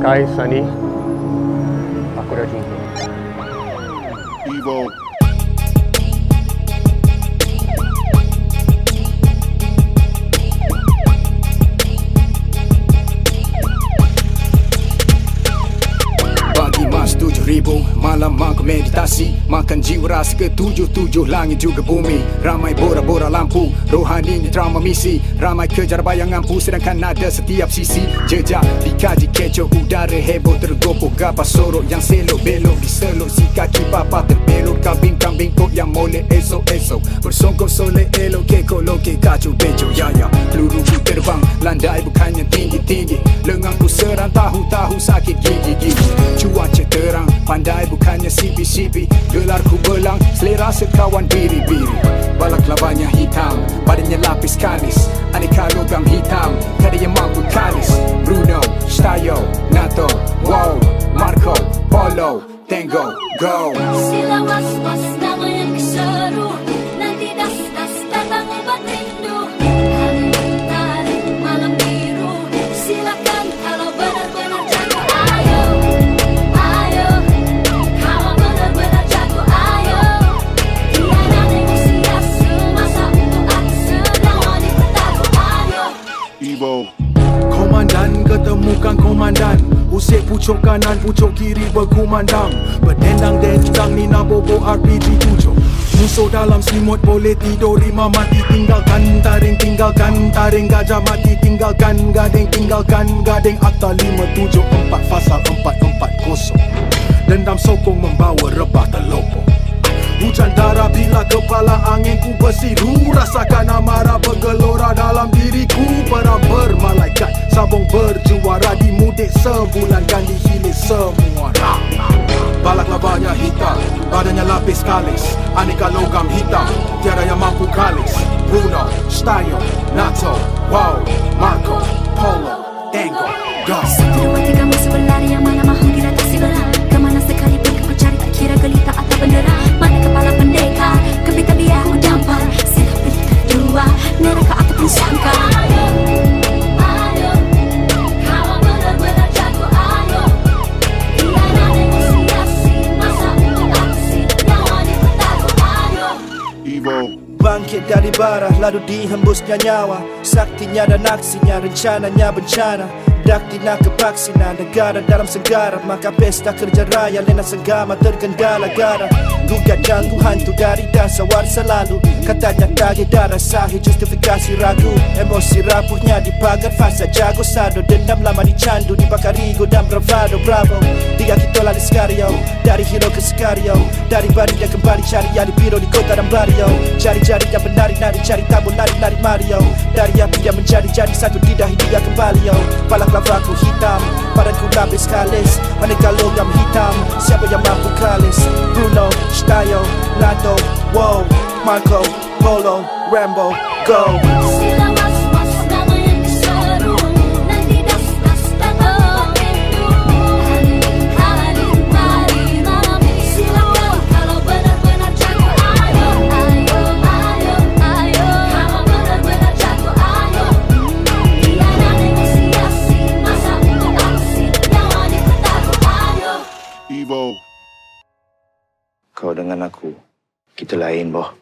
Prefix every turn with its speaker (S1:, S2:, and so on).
S1: Sky, Sunny, aku dah jumpa.
S2: Evo.
S3: Bagi mas tujuh ribu Malam aku meditasi. Makan jiwa rasa ke tujuh tujuh Langit juga bumi. Ramai bora-bora lampu Rohani drama misi. Ramai kejar bayangan pu Sedangkan ada setiap sisi. Jejak dikaji kecoh Udara heboh tergopoh Gapa sorok yang selok belok Diselok si kaki papa terbelok Kambing-kambing kok yang molek esok-esok. Bersongkok soleh elok Kekok loke kacau bejo Ya ya. Peluru ku terbang Landai bukannya tinggi-tinggi. Lenganku serang tahu-tahu sakit gigi-gigi. Cuaca terang Pandai bukannya sipi-sipi. Gelarku belang Selera sekawan biri-biri. Balak labanya hitam Badannya lapis kalis Aneka logam hitam Nato, Wow, Marco, Polo, Tango, Go
S4: komandan Usik pucuk kanan pucuk kiri berkumandang. Berdendang dendang ni nak bobo RPG tujuh. Musuh dalam selimut boleh tidur lima mati Tinggalkan. Taring tinggalkan taring Gajah mati tinggalkan. Gading tinggalkan gading Akta lima tujuh empat fasal empat empat kosong. Dendam sokong membawa rebah terlopong Hujan darah bila kepala angin ku bersiru Rasakan amarah bergelora dalam sebulan dan dihilir semua Balak labanya hitam Badannya lapis kalis Aneka logam hitam Tiada yang mampu kalis Bruno, Stayo, Nato,
S5: bara lalu dihembusnya nyawa. Saktinya dan aksinya rencananya bencana. Dakti nak kepaksina negara dalam senggara Maka pesta kerja raya lena senggama terkendala gara Gugat ganggu hantu dari dasar war selalu Katanya tagih darah sahih justifikasi ragu. Emosi rapuhnya di pagar fasa jago sado Dendam lama dicandu dibakar ego dan bravado bravo. Dia kita lari Scario Dari hero ke Scario. Dari bari dia kembali cari yang di biro di kota dan barrio Cari-cari yang menari-nari cari tabur lari-lari Mario. Dari api yang menjadi-jadi satu di dahi dia kembali yo Palak lavaku hitam Badanku lapis kalis. Aneka logam hitam Siapa yang mampu kalis? Bruno, Stayo, Nato, Wow, Marco, Polo, Rambo, Go.
S6: Sila
S7: Kau dengan aku, kita lain boh.